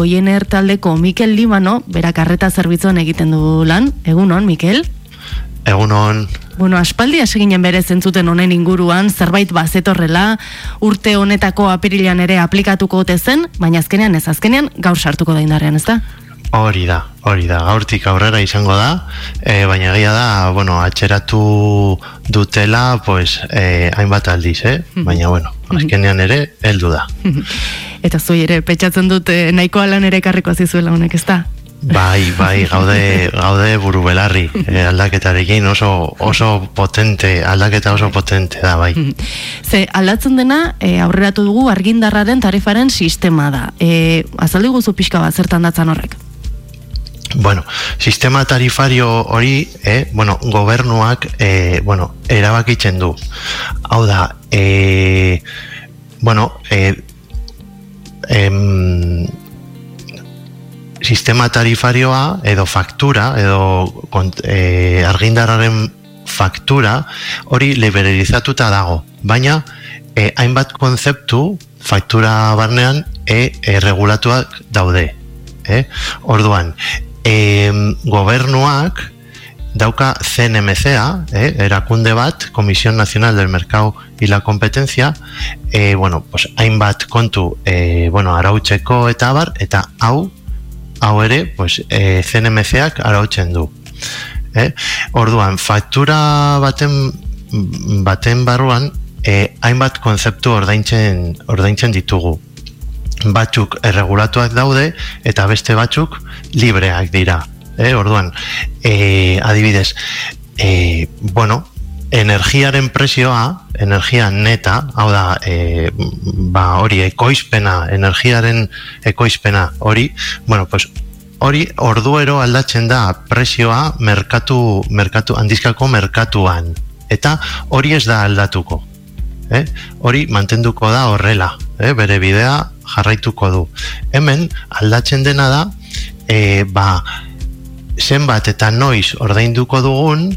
Oiener taldeko Mikel Limano, berak arreta zerbitzuen egiten du lan. Egunon, Mikel? Egunon. Bueno, aspaldi aseginen bere zentzuten honen inguruan, zerbait bazetorrela, urte honetako apirilan ere aplikatuko ote zen, baina azkenean ez azkenean gaur sartuko da indarrean, ez da? Hori da, hori da, gaurtik aurrera izango da, e, baina egia da, bueno, atxeratu dutela, pues, e, hainbat aldiz, eh? baina, bueno, azkenean ere, heldu da. Eta zui ere, petxatzen dut eh, nahiko alan ere karriko zizuela honek, ez da? Bai, bai, gaude, gaude buru belarri, eh, aldaketarekin oso, oso potente, aldaketa oso potente da, bai. Ze, aldatzen dena, e, aurreratu dugu argindarraren tarifaren sistema da. E, azaldi guzu pixka bat zertan datzan horrek? Bueno, sistema tarifario hori, eh, bueno, gobernuak, eh, bueno, erabakitzen du. Hau da, eh, bueno, eh, em, sistema tarifarioa edo faktura edo kont, e, argindarraren faktura hori liberalizatuta dago baina e, hainbat konzeptu faktura barnean e, e, regulatuak daude e? orduan e, gobernuak dauka CNMCA, eh, erakunde bat, Comisión Nacional del Mercado y la Competencia, eh, bueno, pues, hainbat kontu eh, bueno, arautzeko eta bar, eta hau hau ere, pues, e, CNMC-ak arautzen du. Eh? Orduan, faktura baten baten barruan, e, hainbat konzeptu ordaintzen, ordaintzen ditugu. Batzuk erregulatuak daude, eta beste batzuk libreak dira. Eh? Orduan, e, adibidez, e, bueno, energiaren presioa, energia neta, hau da, e, ba, hori, ekoizpena, energiaren ekoizpena hori, bueno, pues, hori orduero aldatzen da presioa merkatu, merkatu, handizkako merkatuan. Eta hori ez da aldatuko. Eh? Hori mantenduko da horrela, eh? bere bidea jarraituko du. Hemen aldatzen dena da, e, ba, zenbat eta noiz ordainduko dugun,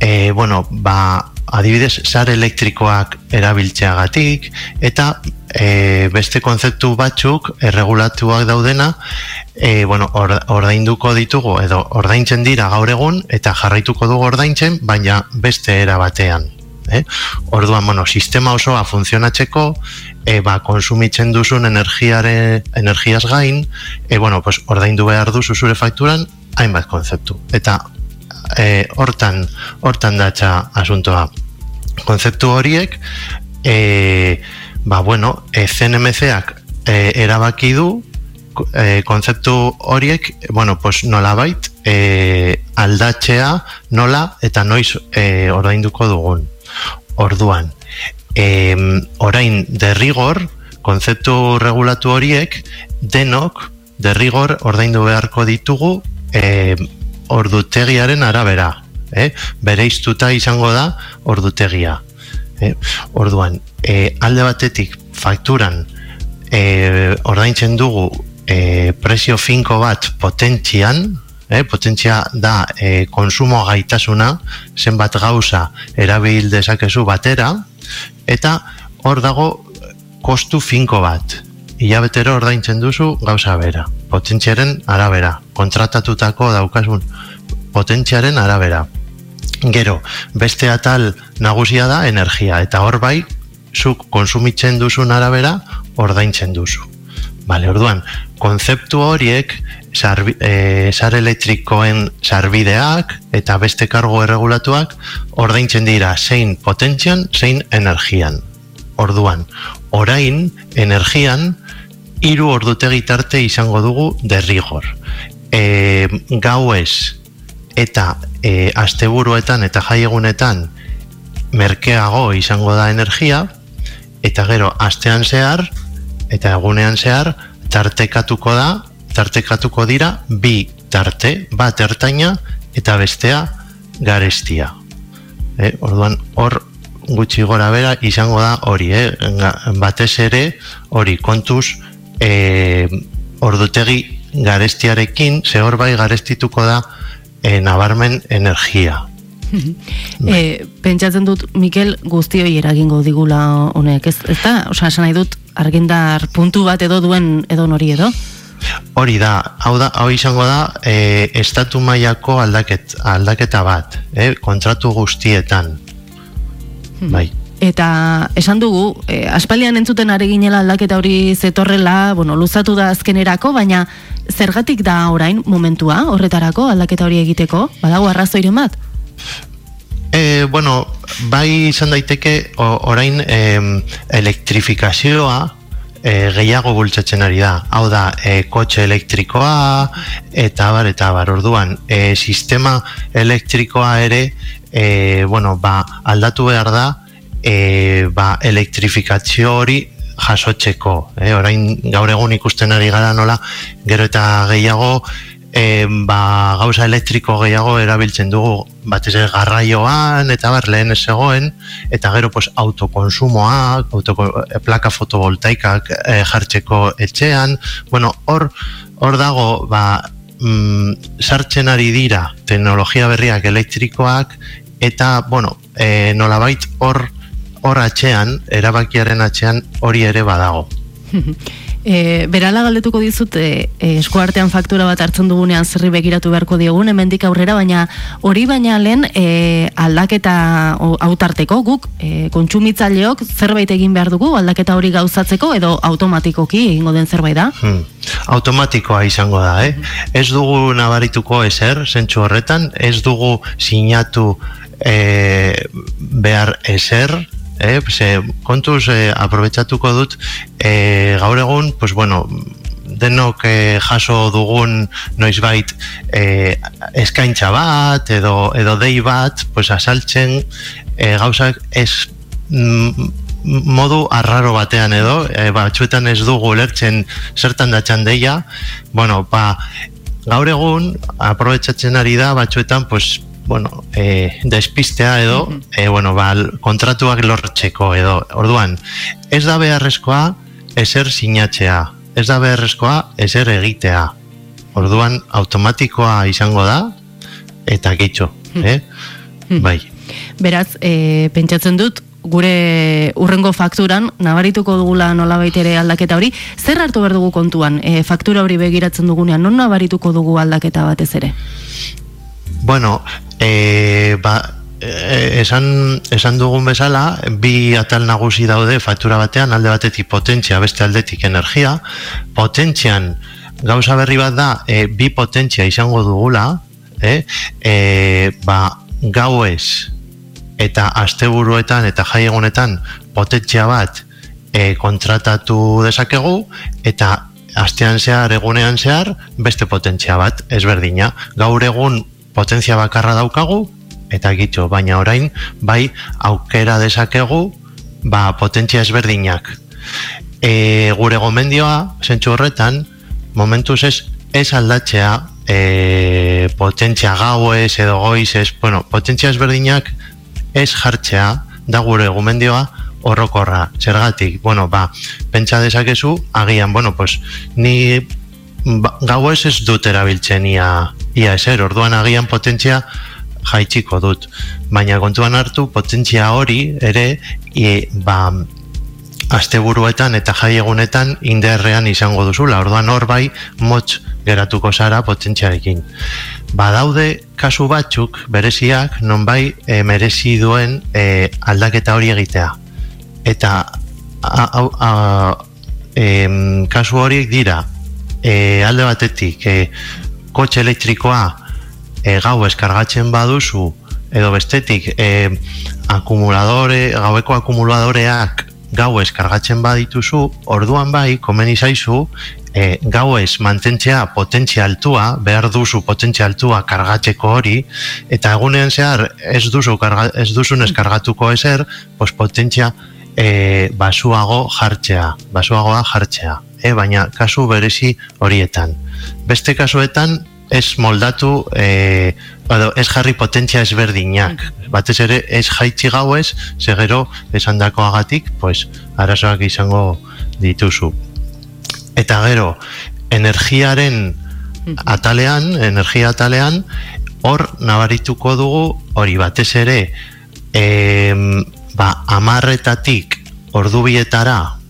e, bueno, ba, adibidez, sare elektrikoak erabiltzeagatik, eta e, beste konzeptu batzuk erregulatuak daudena, e, bueno, ordainduko ditugu, edo ordaintzen dira gaur egun, eta jarraituko dugu ordaintzen, baina beste era batean. Eh? Orduan, bueno, sistema osoa funtzionatzeko, e, ba, konsumitzen duzun energiare, energiaz gain, e, bueno, pues, ordaindu behar duzu zure fakturan, hainbat konzeptu. Eta e, hortan hortan datza asuntoa konzeptu horiek e, ba bueno e, CNMCak e, erabaki du e, konzeptu horiek bueno pues nolabait e, aldatzea nola eta noiz e, ordainduko dugun orduan e, orain derrigor konzeptu regulatu horiek denok derrigor ordaindu beharko ditugu e, ordutegiaren arabera. Eh? Bere iztuta izango da ordutegia. Eh? Orduan, e, alde batetik fakturan e, ordaintzen dugu e, presio finko bat potentzian, eh? potentzia da e, konsumo gaitasuna, zenbat gauza erabil dezakezu batera, eta hor dago kostu finko bat. Ilabetero ordaintzen duzu gauza bera, potentziaren arabera, kontratatutako daukasun potentziaren arabera. Gero, beste atal nagusia da energia, eta hor bai, zuk konsumitzen duzun arabera, ordaintzen duzu. Bale, orduan, konzeptu horiek, sar, e, sar elektrikoen sarbideak eta beste kargo erregulatuak, ordaintzen dira zein potentzian, zein energian. Orduan, orain, energian, hiru ordutegi tarte izango dugu derrigor. E, gau ez, eta e, asteburuetan eta jaiegunetan merkeago izango da energia eta gero astean zehar eta egunean zehar tartekatuko da tartekatuko dira bi tarte bat ertaina eta bestea garestia e, orduan hor gutxi gora bera izango da hori eh? batez ere hori kontuz e, ordutegi garestiarekin ze bai garestituko da e, nabarmen energia. e, pentsatzen dut, Mikel, guztioi eragingo digula honek, ez, ez da? Osa, esan nahi dut, argindar puntu bat edo duen edo nori edo? Hori da, hau da, hau izango da, e, estatu mailako aldaket, aldaketa bat, e, kontratu guztietan. Hmm. Bai. Eta esan dugu, e, aspaldian entzuten ari ginela aldaketa hori zetorrela, bueno, luzatu da azkenerako, baina zergatik da orain momentua horretarako aldaketa hori egiteko? Badago arrazoiren bat? E, bueno, bai izan daiteke o, orain e, elektrifikazioa e, gehiago bultzatzen ari da. Hau da, e, kotxe elektrikoa eta bar, eta bar, orduan, e, sistema elektrikoa ere e, bueno, ba, aldatu behar da e, ba, elektrifikazio hori jasotzeko. E, orain gaur egun ikusten ari gara nola, gero eta gehiago e, ba, gauza elektriko gehiago erabiltzen dugu batez ere garraioan eta bar lehen zegoen eta gero pues, autokonsumoa autoko, e, plaka fotovoltaikak e, jartzeko etxean. Bueno, hor hor dago ba, mm, sartzen ari dira teknologia berriak elektrikoak eta bueno, e, nolabait hor hor atxean, erabakiaren atxean hori ere badago E, berala galdetuko dizut e, e, eskuartean faktura bat hartzen dugunean zerri begiratu beharko diogun hemendik aurrera baina hori baina lehen e, aldaketa hautarteko guk e, kontsumitzaileok zerbait egin behar dugu aldaketa hori gauzatzeko edo automatikoki egingo den zerbait da hmm. automatikoa izango da eh? ez dugu nabarituko ezer zentsu horretan ez dugu sinatu e, behar ezer eh, pues, eh, kontuz eh, aprobetsatuko dut eh, gaur egun, pues bueno denok eh, jaso dugun noizbait eh, eskaintza bat edo, edo dei bat pues asaltzen eh, gauzak ez mm, modu arraro batean edo eh, batzuetan ez dugu lertzen zertan datxan deia bueno, ba, gaur egun aprobetsatzen ari da batzuetan pues, bueno, e, despistea edo, e, bueno, ba, kontratuak lortzeko edo, orduan, ez da beharrezkoa eser sinatzea, ez da beharrezkoa eser egitea, orduan, automatikoa izango da, eta gitxo, eh? bai. Beraz, e, pentsatzen dut, gure urrengo fakturan, nabarituko dugula nola baitere aldaketa hori, zer hartu behar dugu kontuan, e, faktura hori begiratzen dugunean, non nabarituko dugu aldaketa batez ere? Bueno, e, ba, e, esan, esan dugun bezala, bi atal nagusi daude faktura batean, alde batetik potentzia, beste aldetik energia. Potentzian, gauza berri bat da, e, bi potentzia izango dugula, e, e, ba, gau ez, eta asteburuetan eta jaiegunetan potentzia bat e, kontratatu dezakegu, eta astean zehar, egunean zehar, beste potentzia bat, ezberdina. Gaur egun potentzia bakarra daukagu eta gitxo, baina orain bai aukera desakegu ba potentzia ezberdinak. E, gure gomendioa zentsu horretan momentuz ez ez aldatzea e, potentzia gau ez edo goiz ez bueno, potentzia ezberdinak ez jartzea da gure gomendioa horrokorra, zergatik, bueno, ba, pentsa dezakezu, agian, bueno, pues, ni ba, gau ez ez dut erabiltzen ia, ia eser, orduan agian potentzia jaitsiko dut. Baina kontuan hartu, potentzia hori ere, e, ba, asteburuetan eta jaiegunetan inderrean izango duzula. Orduan hor bai, motz geratuko zara potentziarekin. Badaude kasu batzuk bereziak non bai e, merezi duen e, aldaketa hori egitea. Eta a, a, a, e, kasu horiek dira e, alde batetik e, kotxe elektrikoa e, gau eskargatzen baduzu edo bestetik e, akumuladore, gaueko akumuladoreak gau eskargatzen badituzu, orduan bai, komen izaizu, e, gau ez mantentzea potentzia altua, behar duzu potentzia altua kargatzeko hori, eta egunean zehar ez duzu, karga, ez duzun eskargatuko ezer, pos potentzia e, basuago jartzea, basuagoa jartzea e, baina kasu berezi horietan. Beste kasuetan ez moldatu e, edo ez jarri potentzia ezberdinak. Batez ere ez jaitsi gau ez, segero esan agatik, pues, arazoak izango dituzu. Eta gero, energiaren atalean, energia atalean, hor nabarituko dugu, hori batez ere, e, ba, amarretatik ordubietara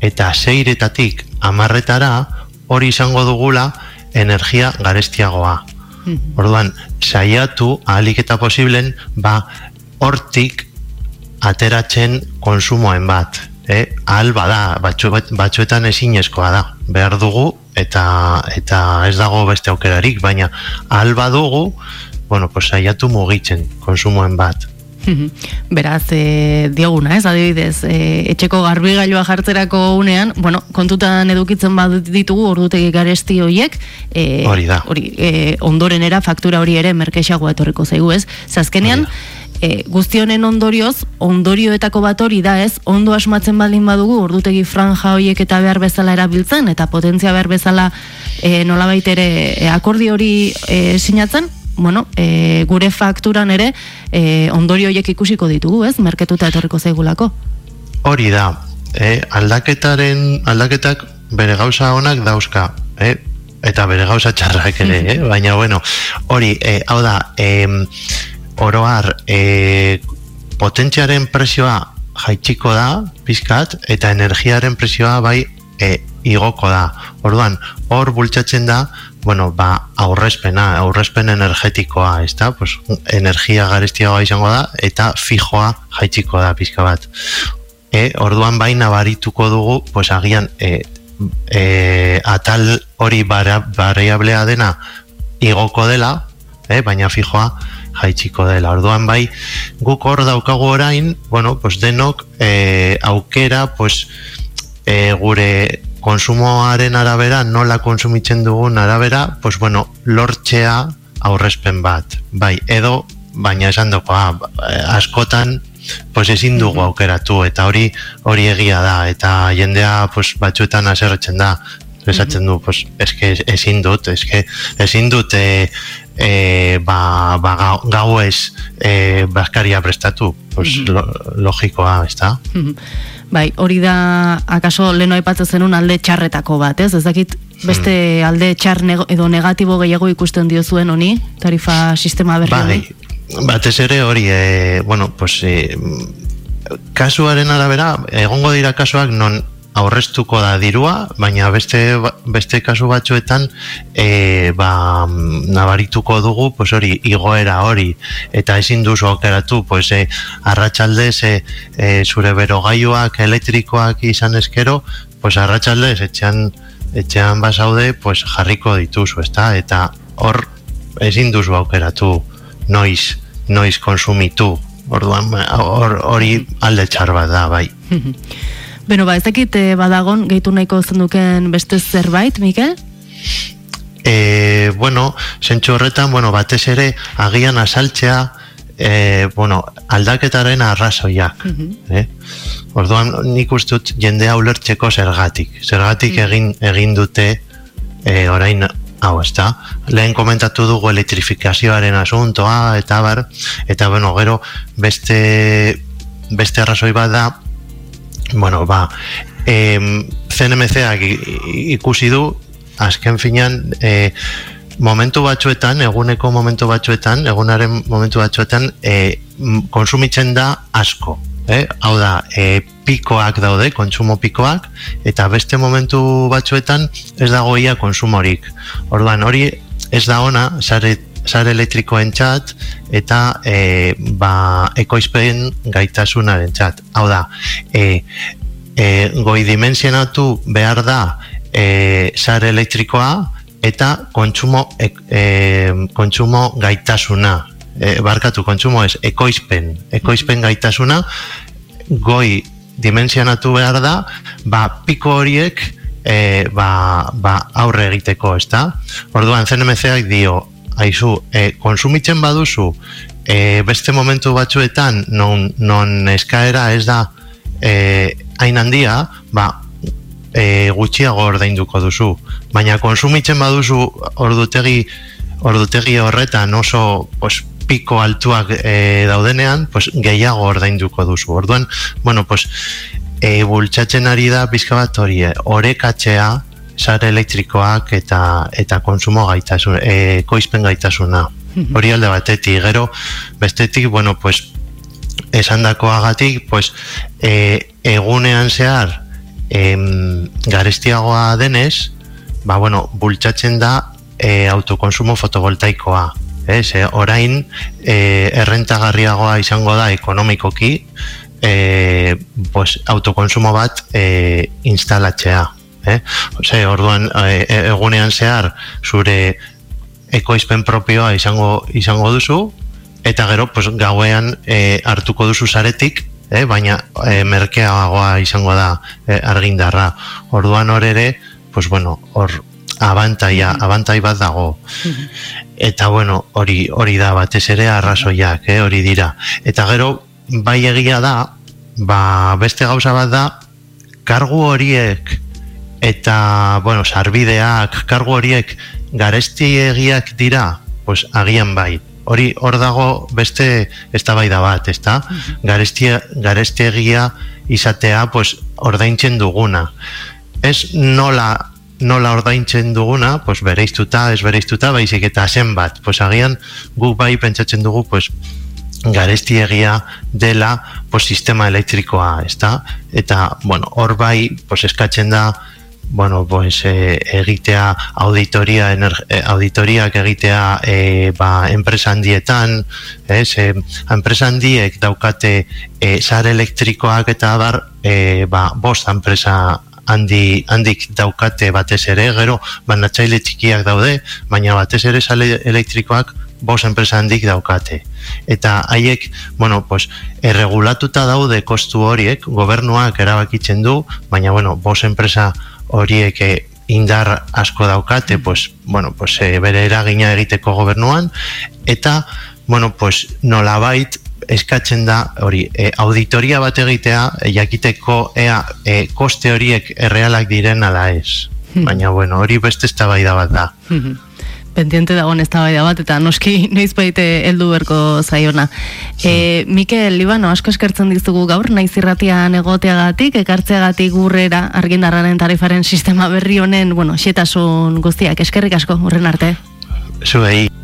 eta seiretatik amarretara hori izango dugula energia garestiagoa. Orduan, saiatu ahalik eta posiblen, ba, hortik ateratzen konsumoen bat. E, ahal bada, batxu, batxuetan ezinezkoa da. Behar dugu, eta eta ez dago beste aukerarik, baina ahal badugu, bueno, pues saiatu mugitzen konsumoen bat. Beraz, e, dioguna, ez, adibidez, e, etxeko garbigailua jartzerako unean, bueno, kontutan edukitzen bat ditugu ordutegi garesti horiek, e, hori da. Hori, e, ondorenera faktura hori ere merkexagoa etorriko zaigu, ez? Zazkenean, e, guztionen ondorioz, ondorioetako bat hori da ez, ondo asmatzen baldin badugu, ordutegi franja horiek eta behar bezala erabiltzen, eta potentzia behar bezala e, nolabait ere e, akordi hori e, sinatzen, bueno, e, gure fakturan ere e, ondorio horiek ikusiko ditugu, ez? Merketuta etorriko zaigulako. Hori da, e, aldaketaren, aldaketak bere gauza honak dauzka, e, eta bere gauza txarrak ere, eh? baina bueno, hori, e, hau da, e, oroar, e, potentziaren presioa jaitsiko da, pizkat, eta energiaren presioa bai e, igoko da. Orduan, hor bultzatzen da, bueno, ba, aurrezpena, aurrezpen energetikoa, ez da? Pues, energia garestiagoa izango da, eta fijoa jaitziko da pizka bat. E, orduan bai nabarituko dugu, pues, agian, e, e, atal hori variablea dena igoko dela, e, baina fijoa jaitziko dela. Orduan bai, guk hor daukagu orain, bueno, pues, denok e, aukera, pues, e, gure konsumoaren arabera, nola konsumitzen dugun arabera, pues bueno, lortzea aurrezpen bat. Bai, edo, baina esan doko, ah, askotan, pues ezin dugu aukeratu, eta hori hori egia da, eta jendea pues, batzuetan aserretzen da, esatzen du, pues, eske ezin dut, eske ezin dut e, e, ba, ba, gau ez e, baskaria prestatu, pues, logikoa, ez da? Bai, hori da, akaso leno aipatzen zenun alde txarretako bat, ez? Ez dakit beste hmm. alde txar edo negatibo gehiago ikusten dio zuen honi, tarifa sistema berri bai, batez ere hori, e, bueno, pues, e, kasuaren arabera, egongo dira kasuak non aurreztuko da dirua, baina beste, beste kasu batzuetan e, ba, nabarituko dugu pues hori igoera hori. Eta ezin duzu aukeratu pues, e, arratsaldez e, e, zure berogailuak elektrikoak izan eskero pues, arratsaldez etxean, etxean basaude pues, jarriko dituzu ezta? eta hor ezin duzu aukeratu noiz, noiz konsumitu. Orduan hori alde txar bat da bai Beno, ba, ez dakit eh, badagon gehitu nahiko zenduken beste zerbait, Mikel? E, bueno, zentsu horretan, bueno, batez ere agian asaltzea e, bueno, aldaketaren arrazoia. Mm eh? Orduan, nik ustut jendea ulertzeko zergatik. Zergatik mm egin, egin dute e, orain hau, ez da? Lehen komentatu dugu elektrifikazioaren asuntoa, eta bar, eta bueno, gero beste beste arrazoi bat da bueno, ba, e, CNMC-ak ikusi du, azken finan, e, momentu batzuetan, eguneko momentu batzuetan, egunaren momentu batzuetan, e, konsumitzen da asko. Eh? Hau da, e, pikoak daude, kontsumo pikoak, eta beste momentu batzuetan ez dagoia konsumorik. Orduan, hori ez da ona, sare, sare elektrikoen txat, eta e, ba, ekoizpen gaitasunaren txat. Hau da, e, e, goi dimensionatu behar da e, sare elektrikoa eta kontsumo, e, e, kontsumo gaitasuna. E, barkatu, kontsumo ez, ekoizpen. Ekoizpen gaitasuna goi dimensionatu behar da, ba, piko horiek e, ba, ba, aurre egiteko, ez da? Orduan, CNMC-ak dio, haizu, e, konsumitzen baduzu e, beste momentu batzuetan non, non eskaera ez da e, hain handia ba, e, gutxiago ordainduko duzu. Baina konsumitzen baduzu ordutegi ordutegi horretan oso pues, piko altuak e, daudenean pues, gehiago ordainduko duzu. Orduan, bueno, pues, e, bultzatzen ari da pizka bat hori, orekatzea sare elektrikoak eta eta konsumo gaitasun, e, koizpen gaitasuna. Mhm. Hori alde batetik, gero bestetik, bueno, pues esan dakoagatik, pues e, egunean zehar em, garestiagoa denez, ba, bueno, bultzatzen da e, autokonsumo fotovoltaikoa. Ez, e, orain e, errentagarriagoa izango da ekonomikoki e, pues, autokonsumo bat e, instalatzea. Eh? Ose, orduan e, egunean zehar zure ekoizpen propioa izango izango duzu eta gero pues, gauean e, hartuko duzu zaretik eh, baina e, merkeagoa izango da e, argindarra. Orduan hor ere, pues bueno, hor abantaia, abantai bat dago. Eta bueno, hori hori da batez ere arrazoiak, eh, hori dira. Eta gero bai egia da, ba, beste gauza bat da kargu horiek eta bueno, sarbideak, kargu horiek garestiegiak dira, pues agian bai hori hor dago beste eztabaida bat, ezta? Garestia garestegia izatea, pues ordaintzen duguna. Ez nola nola ordaintzen duguna, pues bereiztuta, ez bereiztuta, baizik eta zenbat. Pues agian guk bai pentsatzen dugu, pues garestiegia dela pues, sistema elektrikoa, ezta? Eta, bueno, hor bai, pues, eskatzen da, bueno, pues, e, egitea auditoria e, auditoriak egitea e, ba, enpresa handietan ez, e, enpresa handiek daukate e, sare elektrikoak eta bar e, ba, bost enpresa handi, handik daukate batez ere gero, banatzaile txikiak daude baina batez ere sare elektrikoak bost enpresa handik daukate. Eta haiek, bueno, pues, erregulatuta daude kostu horiek, gobernuak erabakitzen du, baina, bueno, bost enpresa horiek eh, indar asko daukate, pues, bueno, pues, e, bere eragina egiteko gobernuan, eta, bueno, pues, nolabait eskatzen da hori e, auditoria bat egitea jakiteko ea e, koste horiek errealak diren ala ez. Hmm. Baina, bueno, hori beste eztabaida bat da. Pendiente dagoen ez bat, eta noski noiz baite heldu berko zaiona. E, Mikel, Libano, asko eskertzen dizugu gaur, naiz irratian egoteagatik, ekartzeagatik gurrera, argindarraren tarifaren sistema berri honen, bueno, xetasun guztiak, eskerrik asko, urren arte. Zuei.